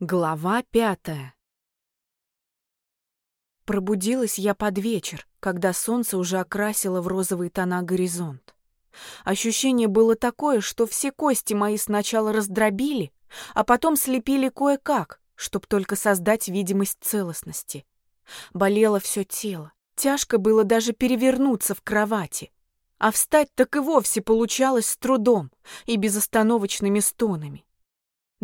Глава пятая. Пробудилась я под вечер, когда солнце уже окрасило в розовые тона горизонт. Ощущение было такое, что все кости мои сначала раздробили, а потом слепили кое-как, чтоб только создать видимость целостности. Болело все тело, тяжко было даже перевернуться в кровати, а встать так и вовсе получалось с трудом и безостановочными стонами.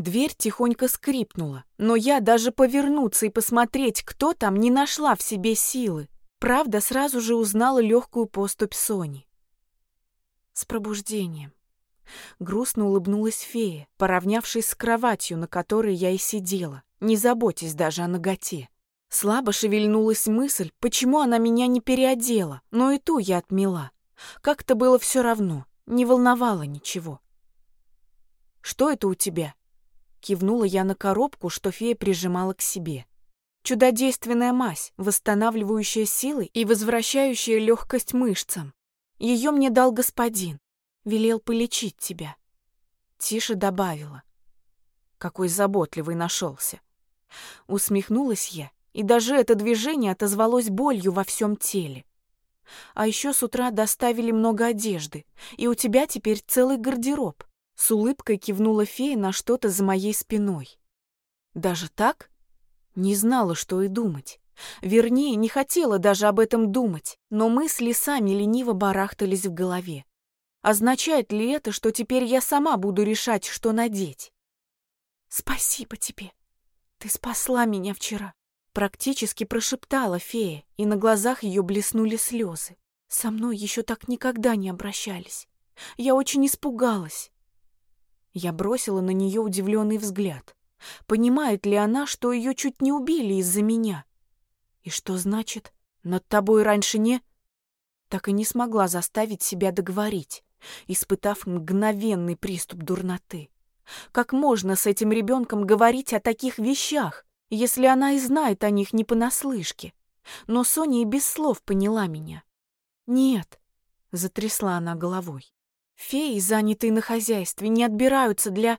Дверь тихонько скрипнула, но я даже повернуться и посмотреть, кто там, не нашла в себе силы. Правда, сразу же узнала легкую поступь Сони. С пробуждением. Грустно улыбнулась фея, поравнявшись с кроватью, на которой я и сидела, не заботясь даже о ноготе. Слабо шевельнулась мысль, почему она меня не переодела, но и ту я отмела. Как-то было все равно, не волновало ничего. «Что это у тебя?» Кивнула я на коробку, что фея прижимала к себе. Чудодейственная мазь, восстанавливающая силы и возвращающая легкость мышцам. Ее мне дал господин. Велел полечить тебя. Тише добавила. Какой заботливый нашелся. Усмехнулась я, и даже это движение отозвалось болью во всем теле. А еще с утра доставили много одежды, и у тебя теперь целый гардероб. С улыбкой кивнула фея на что-то за моей спиной. Даже так? Не знала, что и думать. Вернее, не хотела даже об этом думать, но мысли сами лениво барахтались в голове. Означает ли это, что теперь я сама буду решать, что надеть? Спасибо тебе. Ты спасла меня вчера. Практически прошептала фея, и на глазах ее блеснули слезы. Со мной еще так никогда не обращались. Я очень испугалась. Я бросила на нее удивленный взгляд. Понимает ли она, что ее чуть не убили из-за меня? И что значит «над тобой раньше не...» Так и не смогла заставить себя договорить, испытав мгновенный приступ дурноты. Как можно с этим ребенком говорить о таких вещах, если она и знает о них не понаслышке? Но Соня и без слов поняла меня. «Нет», — затрясла она головой. Феи, занятые на хозяйстве, не отбираются для...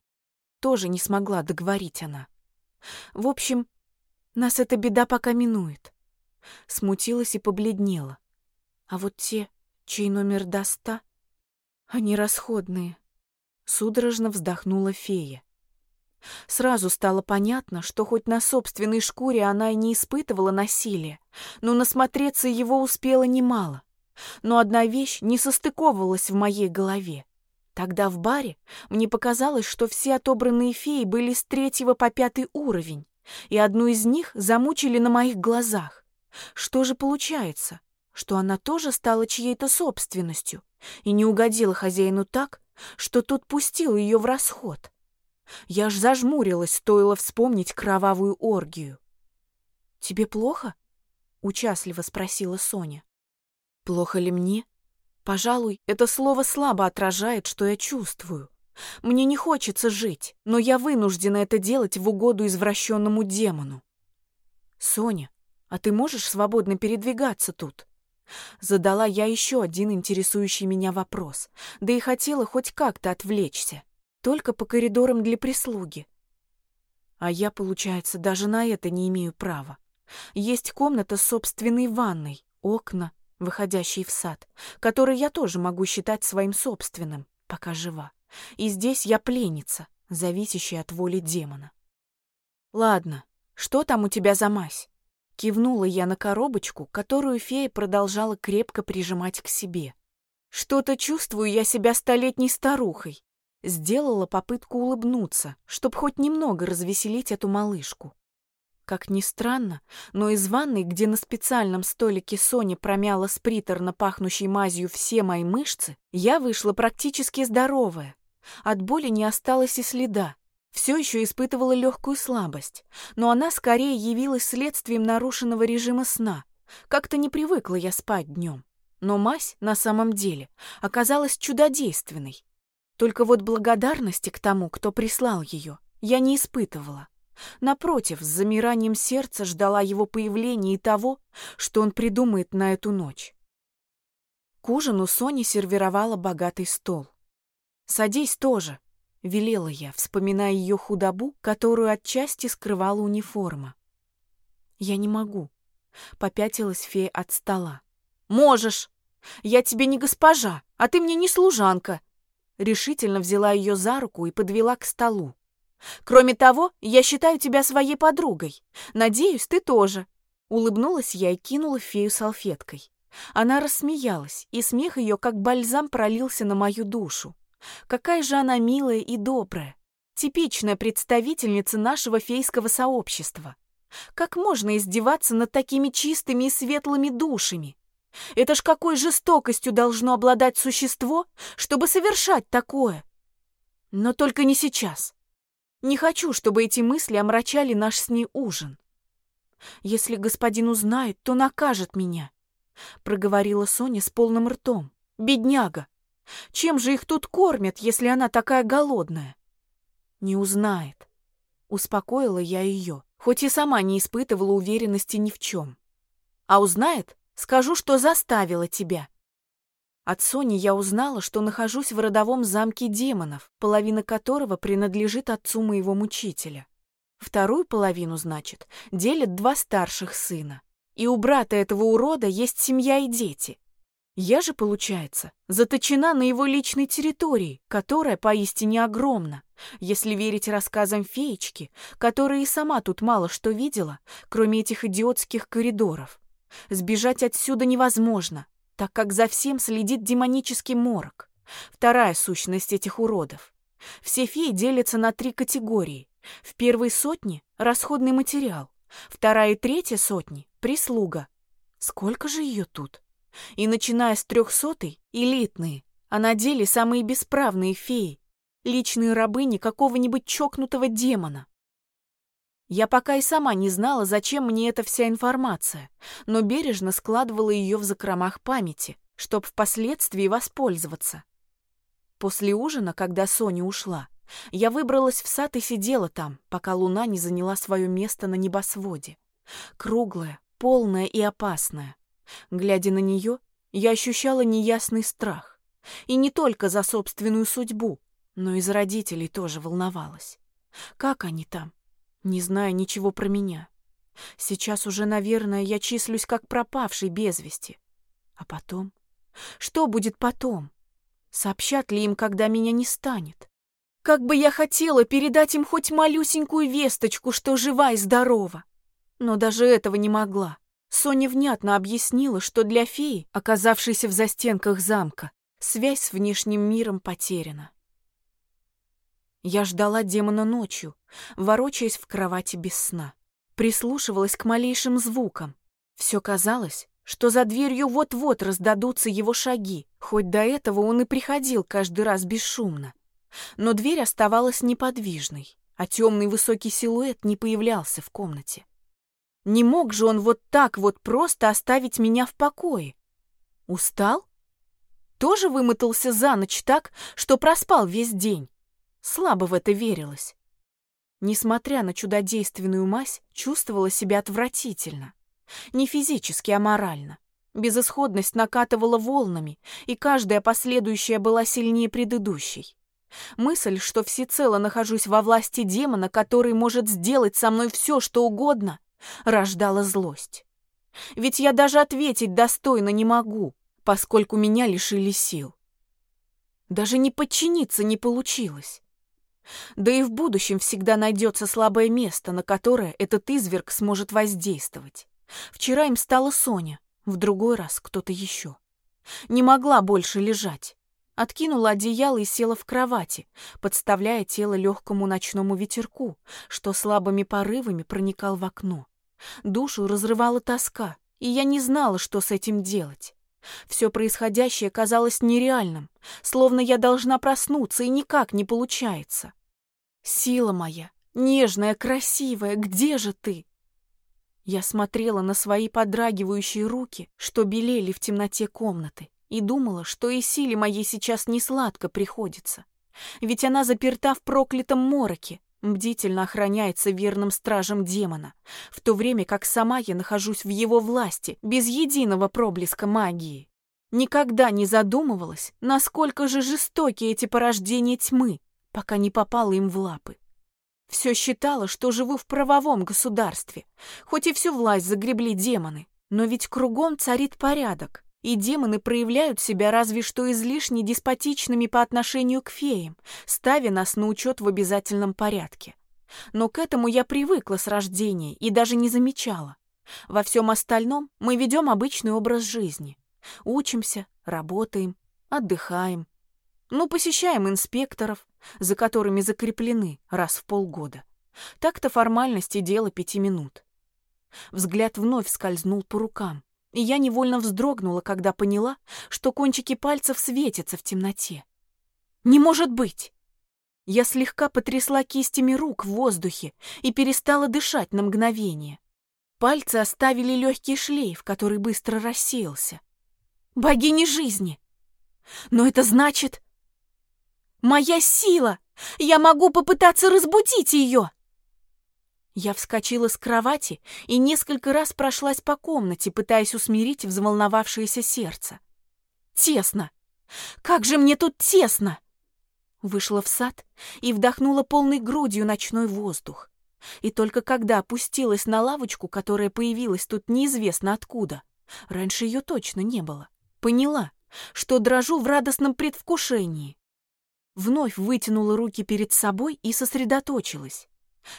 Тоже не смогла договорить она. В общем, нас эта беда пока минует. Смутилась и побледнела. А вот те, чей номер до ста, они расходные. Судорожно вздохнула фея. Сразу стало понятно, что хоть на собственной шкуре она и не испытывала насилия, но насмотреться его успела немало. Но одна вещь не состыковывалась в моей голове. Тогда в баре мне показалось, что все отобранные феи были с третьего по пятый уровень, и одну из них замучили на моих глазах. Что же получается? Что она тоже стала чьей-то собственностью и не угодила хозяину так, что тот пустил ее в расход. Я ж зажмурилась, стоило вспомнить кровавую оргию. «Тебе плохо?» — участливо спросила Соня. Плохо ли мне? Пожалуй, это слово слабо отражает, что я чувствую. Мне не хочется жить, но я вынуждена это делать в угоду извращенному демону. Соня, а ты можешь свободно передвигаться тут? Задала я еще один интересующий меня вопрос, да и хотела хоть как-то отвлечься. Только по коридорам для прислуги. А я, получается, даже на это не имею права. Есть комната с собственной ванной, окна, выходящий в сад, который я тоже могу считать своим собственным, пока жива. И здесь я пленница, зависящая от воли демона. Ладно, что там у тебя за мазь? Кивнула я на коробочку, которую фея продолжала крепко прижимать к себе. Что-то чувствую я себя столетней старухой. Сделала попытку улыбнуться, чтобы хоть немного развеселить эту малышку. Как ни странно, но из ванной, где на специальном столике Соня промяла с приторно пахнущей мазью все мои мышцы, я вышла практически здоровая. От боли не осталось и следа. Все еще испытывала легкую слабость, но она скорее явилась следствием нарушенного режима сна. Как-то не привыкла я спать днем. Но мазь, на самом деле, оказалась чудодейственной. Только вот благодарности к тому, кто прислал ее, я не испытывала. Напротив, с замиранием сердца ждала его появления и того, что он придумает на эту ночь. К ужину Соня сервировала богатый стол. «Садись тоже», — велела я, вспоминая ее худобу, которую отчасти скрывала униформа. «Я не могу», — попятилась фея от стола. «Можешь! Я тебе не госпожа, а ты мне не служанка!» Решительно взяла ее за руку и подвела к столу. «Кроме того, я считаю тебя своей подругой. Надеюсь, ты тоже». Улыбнулась я и кинула фею салфеткой. Она рассмеялась, и смех ее как бальзам пролился на мою душу. Какая же она милая и добрая. Типичная представительница нашего фейского сообщества. Как можно издеваться над такими чистыми и светлыми душами? Это ж какой жестокостью должно обладать существо, чтобы совершать такое? Но только не сейчас. Не хочу, чтобы эти мысли омрачали наш с ней ужин. Если господин узнает, то накажет меня, проговорила Соня с полным ртом. Бедняга. Чем же их тут кормят, если она такая голодная? Не узнает. Успокоила я ее, хоть и сама не испытывала уверенности ни в чем. А узнает, скажу, что заставила тебя. От Сони я узнала, что нахожусь в родовом замке демонов, половина которого принадлежит отцу моего мучителя. Вторую половину, значит, делят два старших сына. И у брата этого урода есть семья и дети. Я же, получается, заточена на его личной территории, которая поистине огромна, если верить рассказам феечки, которая и сама тут мало что видела, кроме этих идиотских коридоров. Сбежать отсюда невозможно, так как за всем следит демонический морок. Вторая сущность этих уродов. Все феи делятся на три категории. В первой сотне – расходный материал, вторая и третья сотни – прислуга. Сколько же ее тут? И начиная с трехсотой – элитные, а на деле самые бесправные феи, личные рабыни какого-нибудь чокнутого демона. Я пока и сама не знала, зачем мне эта вся информация, но бережно складывала ее в закромах памяти, чтоб впоследствии воспользоваться. После ужина, когда Соня ушла, я выбралась в сад и сидела там, пока луна не заняла свое место на небосводе. Круглая, полная и опасная. Глядя на нее, я ощущала неясный страх. И не только за собственную судьбу, но и за родителей тоже волновалась. Как они там? Не зная ничего про меня. Сейчас уже, наверное, я числюсь как пропавший без вести. А потом? Что будет потом? Сообщат ли им, когда меня не станет? Как бы я хотела передать им хоть малюсенькую весточку, что жива и здорова. Но даже этого не могла. Соня внятно объяснила, что для феи, оказавшейся в застенках замка, связь с внешним миром потеряна. Я ждала демона ночью, ворочаясь в кровати без сна. Прислушивалась к малейшим звукам. Все казалось, что за дверью вот-вот раздадутся его шаги, хоть до этого он и приходил каждый раз бесшумно. Но дверь оставалась неподвижной, а темный высокий силуэт не появлялся в комнате. Не мог же он вот так вот просто оставить меня в покое. Устал? Тоже вымотался за ночь так, что проспал весь день. Слабо в это верилось. Несмотря на чудодейственную мазь, чувствовала себя отвратительно. Не физически, а морально. Безысходность накатывала волнами, и каждая последующая была сильнее предыдущей. Мысль, что всецело нахожусь во власти демона, который может сделать со мной все, что угодно, рождала злость. Ведь я даже ответить достойно не могу, поскольку меня лишили сил. Даже не подчиниться не получилось. Да и в будущем всегда найдется слабое место, на которое этот изверг сможет воздействовать. Вчера им стала Соня, в другой раз кто-то еще. Не могла больше лежать. Откинула одеяло и села в кровати, подставляя тело легкому ночному ветерку, что слабыми порывами проникал в окно. Душу разрывала тоска, и я не знала, что с этим делать. Все происходящее казалось нереальным, словно я должна проснуться, и никак не получается. «Сила моя, нежная, красивая, где же ты?» Я смотрела на свои подрагивающие руки, что белели в темноте комнаты, и думала, что и силе моей сейчас не сладко приходится. Ведь она заперта в проклятом мороке, бдительно охраняется верным стражем демона, в то время как сама я нахожусь в его власти, без единого проблеска магии. Никогда не задумывалась, насколько же жестоки эти порождения тьмы, пока не попала им в лапы. Все считала, что живу в правовом государстве, хоть и всю власть загребли демоны. Но ведь кругом царит порядок, и демоны проявляют себя разве что излишне деспотичными по отношению к феям, ставя нас на учет в обязательном порядке. Но к этому я привыкла с рождения и даже не замечала. Во всем остальном мы ведем обычный образ жизни. Учимся, работаем, отдыхаем. Ну, посещаем инспекторов, за которыми закреплены раз в полгода. Так-то формальности дело пяти минут. Взгляд вновь скользнул по рукам, и я невольно вздрогнула, когда поняла, что кончики пальцев светятся в темноте. «Не может быть!» Я слегка потрясла кистями рук в воздухе и перестала дышать на мгновение. Пальцы оставили легкий шлейф, который быстро рассеялся. Богини жизни! Но это значит... Моя сила! Я могу попытаться разбудить ее! Я вскочила с кровати и несколько раз прошлась по комнате, пытаясь усмирить взволновавшееся сердце. Тесно! Как же мне тут тесно! Вышла в сад и вдохнула полной грудью ночной воздух. И только когда опустилась на лавочку, которая появилась тут неизвестно откуда, раньше ее точно не было, поняла, что дрожу в радостном предвкушении. Вновь вытянула руки перед собой и сосредоточилась.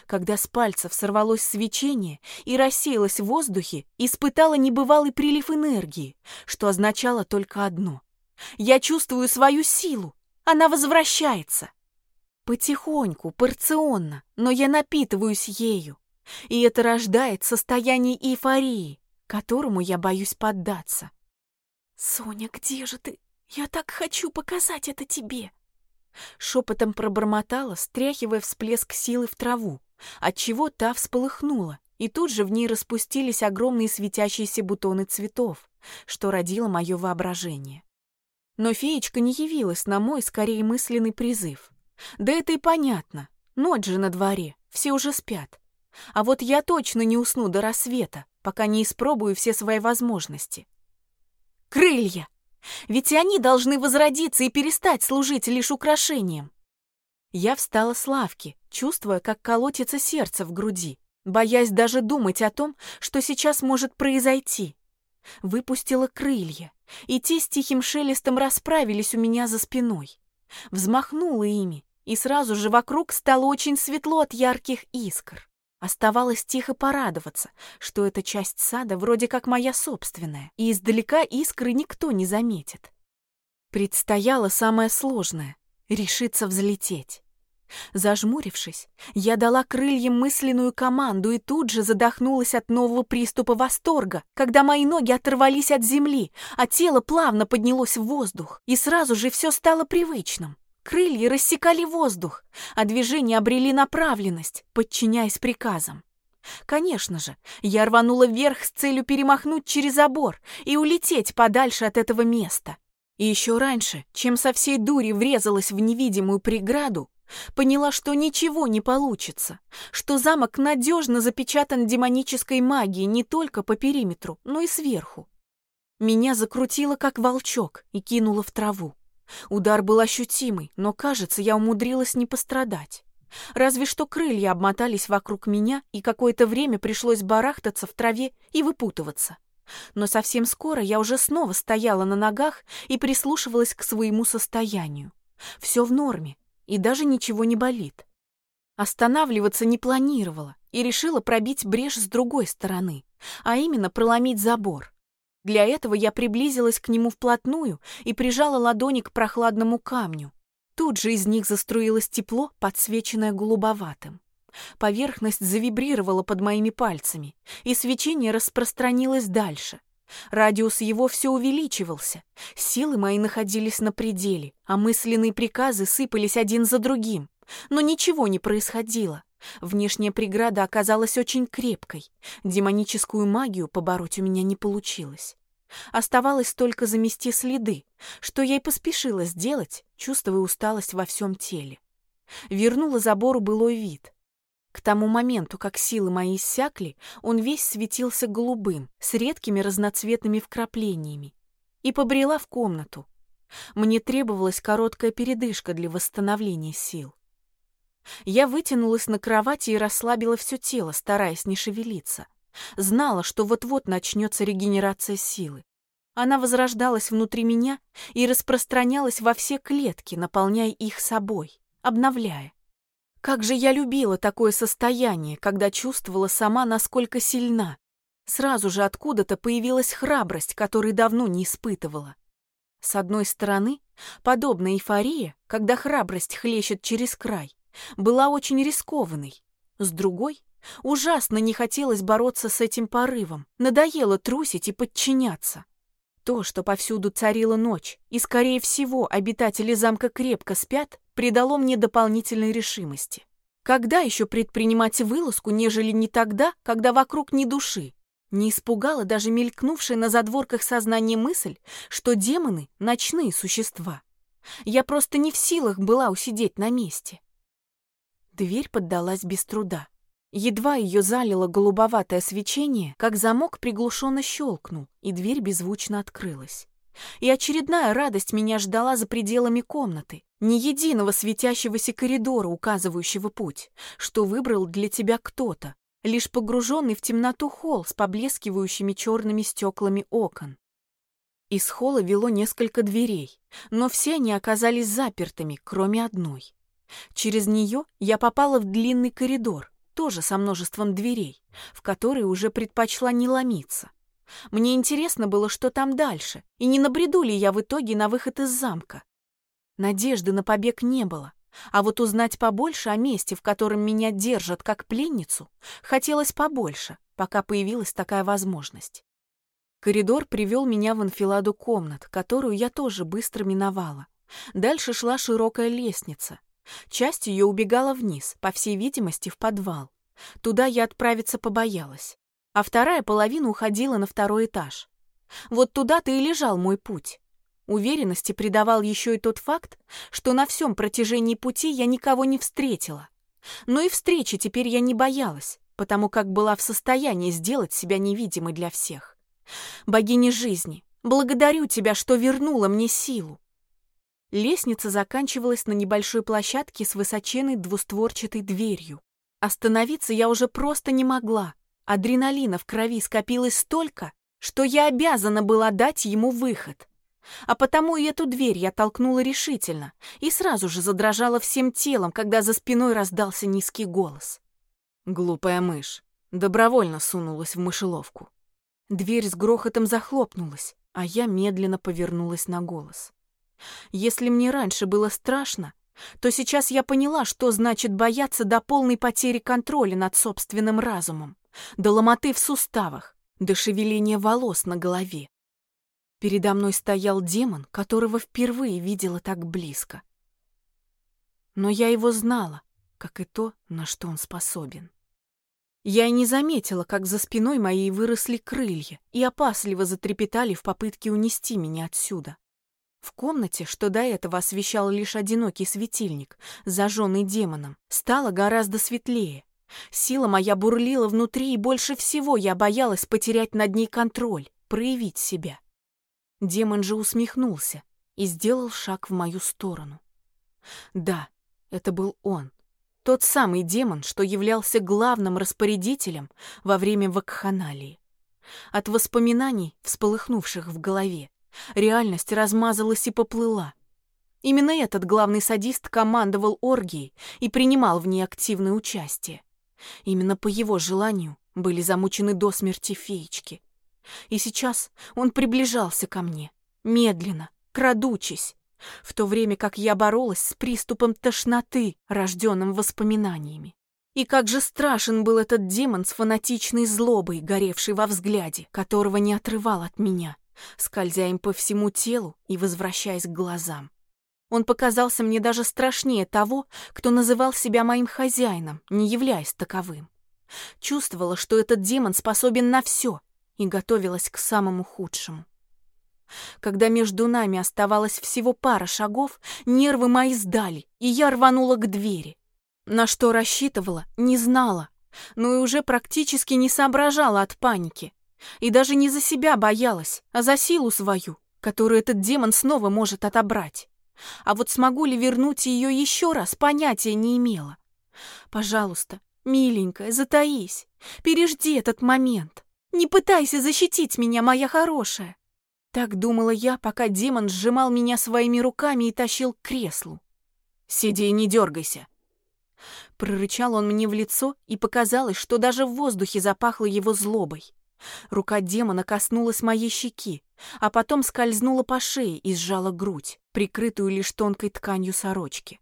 Когда с пальцев сорвалось свечение и рассеялось в воздухе, испытала небывалый прилив энергии, что означало только одно. Я чувствую свою силу. Она возвращается. Потихоньку, порционно, но я напитываюсь ею. И это рождает состояние эйфории, которому я боюсь поддаться. «Соня, где же ты? Я так хочу показать это тебе!» Шепотом пробормотала, стряхивая всплеск силы в траву, отчего та всполыхнула, и тут же в ней распустились огромные светящиеся бутоны цветов, что родило мое воображение. Но феечка не явилась на мой, скорее, мысленный призыв. Да это и понятно. Ночь же на дворе, все уже спят. А вот я точно не усну до рассвета, пока не испробую все свои возможности. Крылья! Ведь и они должны возродиться и перестать служить лишь украшением. Я встала с лавки, чувствуя, как колотится сердце в груди, боясь даже думать о том, что сейчас может произойти. Выпустила крылья, и те с тихим шелестом расправились у меня за спиной. Взмахнула ими, и сразу же вокруг стало очень светло от ярких искр. Оставалось тихо порадоваться, что эта часть сада вроде как моя собственная, и издалека искры никто не заметит. Предстояло самое сложное — решиться взлететь. Зажмурившись, я дала крыльям мысленную команду и тут же задохнулась от нового приступа восторга, когда мои ноги оторвались от земли, а тело плавно поднялось в воздух, и сразу же все стало привычным. Крылья рассекали воздух, а движения обрели направленность, подчиняясь приказам. Конечно же, я рванула вверх с целью перемахнуть через забор и улететь подальше от этого места. И еще раньше, чем со всей дури врезалась в невидимую преграду, поняла, что ничего не получится, что замок надежно запечатан демонической магией не только по периметру, но и сверху. Меня закрутило, как волчок, и кинуло в траву. Удар был ощутимый, но, кажется, я умудрилась не пострадать. Разве что крылья обмотались вокруг меня, и какое-то время пришлось барахтаться в траве и выпутываться. Но совсем скоро я уже снова стояла на ногах и прислушивалась к своему состоянию. Все в норме, и даже ничего не болит. Останавливаться не планировала и решила пробить брешь с другой стороны, а именно проломить забор. Для этого я приблизилась к нему вплотную и прижала ладони к прохладному камню. Тут же из них заструилось тепло, подсвеченное голубоватым. Поверхность завибрировала под моими пальцами, и свечение распространилось дальше. Радиус его все увеличивался. Силы мои находились на пределе, а мысленные приказы сыпались один за другим. Но ничего не происходило. Внешняя преграда оказалась очень крепкой. Демоническую магию побороть у меня не получилось. Оставалось только замести следы, что я и поспешила сделать, чувствуя усталость во всем теле. Вернула забору былой вид. К тому моменту, как силы мои иссякли, он весь светился голубым, с редкими разноцветными вкраплениями, и побрела в комнату. Мне требовалась короткая передышка для восстановления сил. Я вытянулась на кровати и расслабила все тело, стараясь не шевелиться. Знала, что вот-вот начнется регенерация силы. Она возрождалась внутри меня и распространялась во все клетки, наполняя их собой, обновляя. Как же я любила такое состояние, когда чувствовала сама, насколько сильна. Сразу же откуда-то появилась храбрость, которой давно не испытывала. С одной стороны, подобная эйфория, когда храбрость хлещет через край, была очень рискованной. С другой, ужасно не хотелось бороться с этим порывом, надоело трусить и подчиняться. То, что повсюду царила ночь, и, скорее всего, обитатели замка крепко спят, придало мне дополнительной решимости. Когда еще предпринимать вылазку, нежели не тогда, когда вокруг ни души? Не испугала даже мелькнувшая на задворках сознания мысль, что демоны — ночные существа. Я просто не в силах была усидеть на месте. Дверь поддалась без труда. Едва ее залило голубоватое свечение, как замок приглушенно щелкнул, и дверь беззвучно открылась. И очередная радость меня ждала за пределами комнаты. Ни единого светящегося коридора, указывающего путь, что выбрал для тебя кто-то, лишь погруженный в темноту холл с поблескивающими черными стеклами окон. Из холла вело несколько дверей, но все они оказались запертыми, кроме одной. Через нее я попала в длинный коридор, тоже со множеством дверей, в которые уже предпочла не ломиться. Мне интересно было, что там дальше, и не набреду ли я в итоге на выход из замка. Надежды на побег не было, а вот узнать побольше о месте, в котором меня держат как пленницу, хотелось побольше, пока появилась такая возможность. Коридор привел меня в анфиладу комнат, которую я тоже быстро миновала. Дальше шла широкая лестница, Часть ее убегала вниз, по всей видимости, в подвал. Туда я отправиться побоялась. А вторая половина уходила на второй этаж. Вот туда-то и лежал мой путь. Уверенности придавал еще и тот факт, что на всем протяжении пути я никого не встретила. Но и встречи теперь я не боялась, потому как была в состоянии сделать себя невидимой для всех. Богиня жизни, благодарю тебя, что вернула мне силу. Лестница заканчивалась на небольшой площадке с высоченной двустворчатой дверью. Остановиться я уже просто не могла. Адреналина в крови скопилось столько, что я обязана была дать ему выход. А потому и эту дверь я толкнула решительно и сразу же задрожала всем телом, когда за спиной раздался низкий голос. Глупая мышь добровольно сунулась в мышеловку. Дверь с грохотом захлопнулась, а я медленно повернулась на голос. Если мне раньше было страшно, то сейчас я поняла, что значит бояться до полной потери контроля над собственным разумом, до ломоты в суставах, до шевеления волос на голове. Передо мной стоял демон, которого впервые видела так близко. Но я его знала, как и то, на что он способен. Я и не заметила, как за спиной моей выросли крылья и опасливо затрепетали в попытке унести меня отсюда. В комнате, что до этого освещал лишь одинокий светильник, зажженный демоном, стало гораздо светлее. Сила моя бурлила внутри, и больше всего я боялась потерять над ней контроль, проявить себя. Демон же усмехнулся и сделал шаг в мою сторону. Да, это был он, тот самый демон, что являлся главным распорядителем во время вакханалии. От воспоминаний, всполыхнувших в голове, Реальность размазалась и поплыла. Именно этот главный садист командовал оргией и принимал в ней активное участие. Именно по его желанию были замучены до смерти феечки. И сейчас он приближался ко мне, медленно, крадучись, в то время как я боролась с приступом тошноты, рожденным воспоминаниями. И как же страшен был этот демон с фанатичной злобой, горевший во взгляде, которого не отрывал от меня скользя им по всему телу и возвращаясь к глазам. Он показался мне даже страшнее того, кто называл себя моим хозяином, не являясь таковым. Чувствовала, что этот демон способен на все, и готовилась к самому худшему. Когда между нами оставалось всего пара шагов, нервы мои сдали, и я рванула к двери. На что рассчитывала, не знала, но и уже практически не соображала от паники. И даже не за себя боялась, а за силу свою, которую этот демон снова может отобрать. А вот смогу ли вернуть ее еще раз, понятия не имела. Пожалуйста, миленькая, затаись. Пережди этот момент. Не пытайся защитить меня, моя хорошая. Так думала я, пока демон сжимал меня своими руками и тащил к креслу. «Сиди и не дергайся», Прорычал он мне в лицо, и показалось, что даже в воздухе запахло его злобой. Рука демона коснулась моей щеки, а потом скользнула по шее и сжала грудь, прикрытую лишь тонкой тканью сорочки.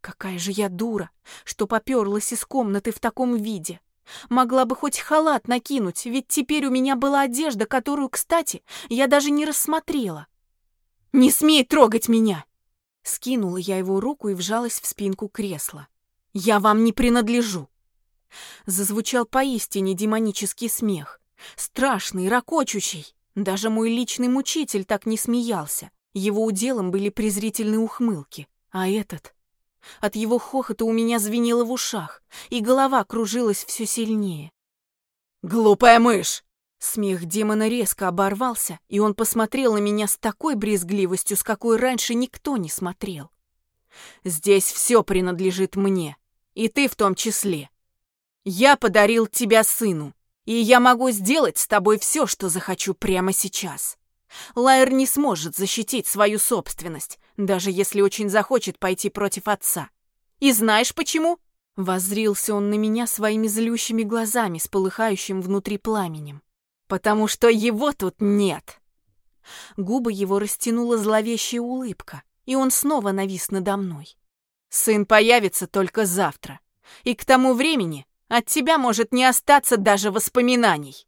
Какая же я дура, что поперлась из комнаты в таком виде. Могла бы хоть халат накинуть, ведь теперь у меня была одежда, которую, кстати, я даже не рассмотрела. «Не смей трогать меня!» Скинула я его руку и вжалась в спинку кресла. «Я вам не принадлежу!» Зазвучал поистине демонический смех, страшный, ракочущий. Даже мой личный мучитель так не смеялся. Его уделом были презрительные ухмылки. А этот... От его хохота у меня звенело в ушах, и голова кружилась все сильнее. «Глупая мышь!» Смех демона резко оборвался, и он посмотрел на меня с такой брезгливостью, с какой раньше никто не смотрел. «Здесь все принадлежит мне, и ты в том числе. Я подарил тебя сыну, и я могу сделать с тобой все, что захочу прямо сейчас. Лайер не сможет защитить свою собственность, даже если очень захочет пойти против отца. И знаешь почему?» Воззрился он на меня своими злющими глазами с полыхающим внутри пламенем. «Потому что его тут нет!» Губы его растянула зловещая улыбка, и он снова навис надо мной. «Сын появится только завтра, и к тому времени от тебя может не остаться даже воспоминаний!»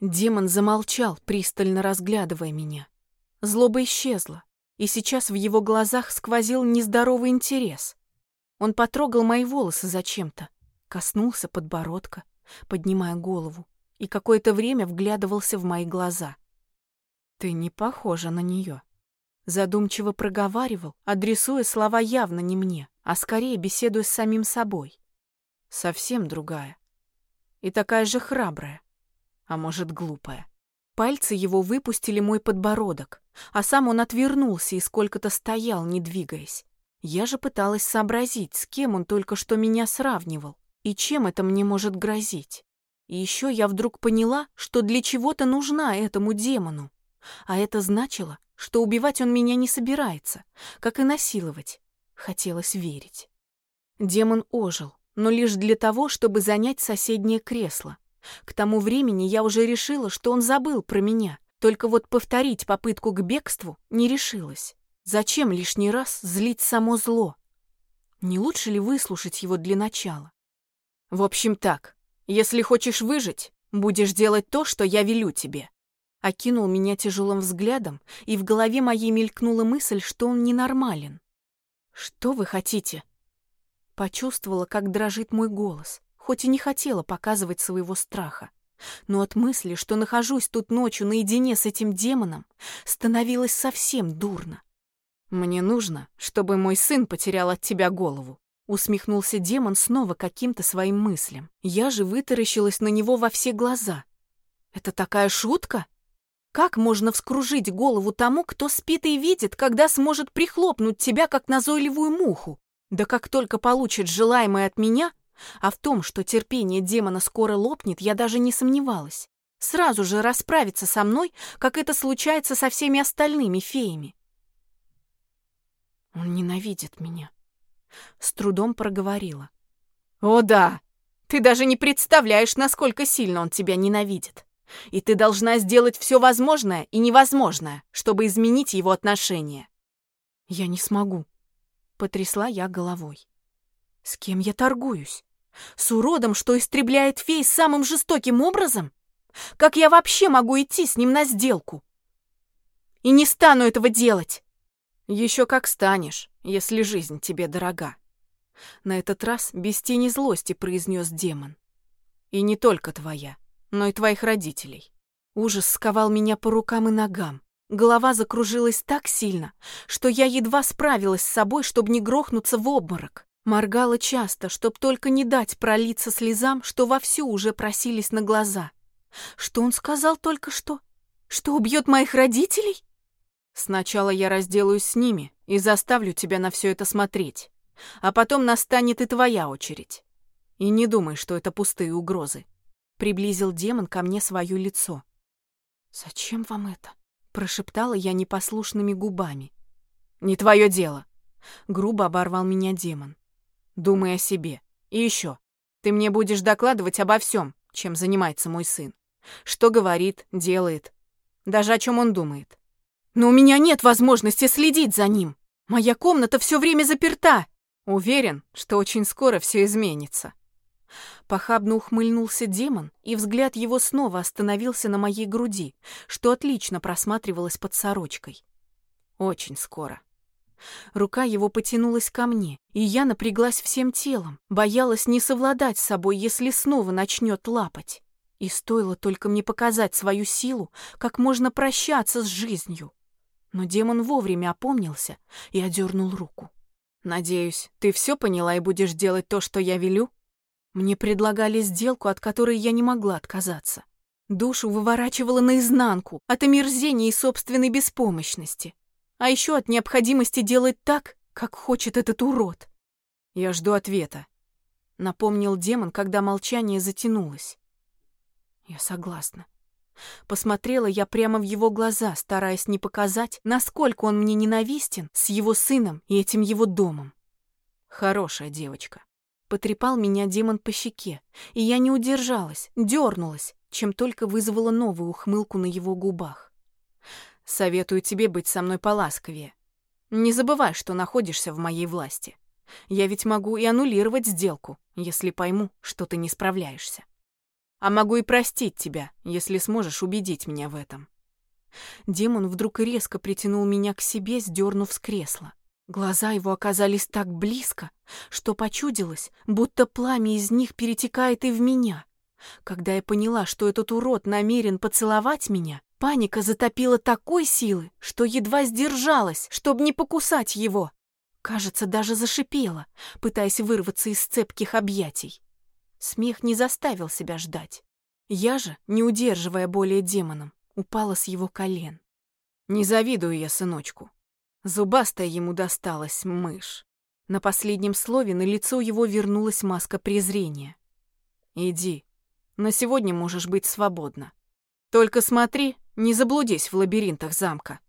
Демон замолчал, пристально разглядывая меня. Злоба исчезла, и сейчас в его глазах сквозил нездоровый интерес. Он потрогал мои волосы зачем-то, коснулся подбородка, поднимая голову, и какое-то время вглядывался в мои глаза. «Ты не похожа на нее», — задумчиво проговаривал, адресуя слова явно не мне, а скорее беседуя с самим собой. «Совсем другая. И такая же храбрая а может, глупая. Пальцы его выпустили мой подбородок, а сам он отвернулся и сколько-то стоял, не двигаясь. Я же пыталась сообразить, с кем он только что меня сравнивал, и чем это мне может грозить. И еще я вдруг поняла, что для чего-то нужна этому демону. А это значило, что убивать он меня не собирается, как и насиловать. Хотелось верить. Демон ожил, но лишь для того, чтобы занять соседнее кресло. К тому времени я уже решила, что он забыл про меня, только вот повторить попытку к бегству не решилась. Зачем лишний раз злить само зло? Не лучше ли выслушать его для начала? В общем так, если хочешь выжить, будешь делать то, что я велю тебе. Окинул меня тяжелым взглядом, и в голове моей мелькнула мысль, что он ненормален. Что вы хотите? Почувствовала, как дрожит мой голос хоть и не хотела показывать своего страха. Но от мысли, что нахожусь тут ночью наедине с этим демоном, становилось совсем дурно. «Мне нужно, чтобы мой сын потерял от тебя голову», усмехнулся демон снова каким-то своим мыслям. Я же вытаращилась на него во все глаза. «Это такая шутка? Как можно вскружить голову тому, кто спит и видит, когда сможет прихлопнуть тебя, как назойливую муху? Да как только получит желаемое от меня, а в том, что терпение демона скоро лопнет, я даже не сомневалась. Сразу же расправиться со мной, как это случается со всеми остальными феями. Он ненавидит меня. С трудом проговорила. О да, ты даже не представляешь, насколько сильно он тебя ненавидит. И ты должна сделать все возможное и невозможное, чтобы изменить его отношение. Я не смогу. Потрясла я головой. С кем я торгуюсь? С уродом, что истребляет фей самым жестоким образом? Как я вообще могу идти с ним на сделку? И не стану этого делать. Еще как станешь, если жизнь тебе дорога. На этот раз без тени злости произнес демон. И не только твоя, но и твоих родителей. Ужас сковал меня по рукам и ногам. Голова закружилась так сильно, что я едва справилась с собой, чтобы не грохнуться в обморок. Моргала часто, чтоб только не дать пролиться слезам, что вовсю уже просились на глаза. Что он сказал только что? Что убьет моих родителей? Сначала я разделаюсь с ними и заставлю тебя на все это смотреть. А потом настанет и твоя очередь. И не думай, что это пустые угрозы. Приблизил демон ко мне свое лицо. «Зачем вам это?» — прошептала я непослушными губами. «Не твое дело!» — грубо оборвал меня демон. «Думай о себе. И еще. Ты мне будешь докладывать обо всем, чем занимается мой сын. Что говорит, делает. Даже о чем он думает. Но у меня нет возможности следить за ним. Моя комната все время заперта. Уверен, что очень скоро все изменится. Похабно ухмыльнулся демон, и взгляд его снова остановился на моей груди, что отлично просматривалось под сорочкой. Очень скоро. Рука его потянулась ко мне, и я напряглась всем телом, боялась не совладать с собой, если снова начнет лапать. И стоило только мне показать свою силу, как можно прощаться с жизнью. Но демон вовремя опомнился и одернул руку. «Надеюсь, ты все поняла и будешь делать то, что я велю?» Мне предлагали сделку, от которой я не могла отказаться. Душу выворачивала наизнанку от омерзения и собственной беспомощности. А еще от необходимости делать так, как хочет этот урод. «Я жду ответа», — напомнил демон, когда молчание затянулось. Я согласна. Посмотрела я прямо в его глаза, стараясь не показать, насколько он мне ненавистен с его сыном и этим его домом. Хорошая девочка. Потрепал меня демон по щеке, и я не удержалась, дернулась, чем только вызвала новую ухмылку на его губах. Советую тебе быть со мной поласковее. Не забывай, что находишься в моей власти. Я ведь могу и аннулировать сделку, если пойму, что ты не справляешься. А могу и простить тебя, если сможешь убедить меня в этом. Демон вдруг резко притянул меня к себе, сдернув с кресла. Глаза его оказались так близко, что почудилось, будто пламя из них перетекает и в меня. Когда я поняла, что этот урод намерен поцеловать меня, паника затопила такой силы, что едва сдержалась, чтобы не покусать его. Кажется, даже зашипела, пытаясь вырваться из цепких объятий. Смех не заставил себя ждать. Я же, не удерживая более демоном, упала с его колен. Не завидую я сыночку. Зубастая ему досталась мышь. На последнем слове на лицо его вернулась маска презрения. «Иди. На сегодня можешь быть свободна. Только смотри, не заблудись в лабиринтах замка».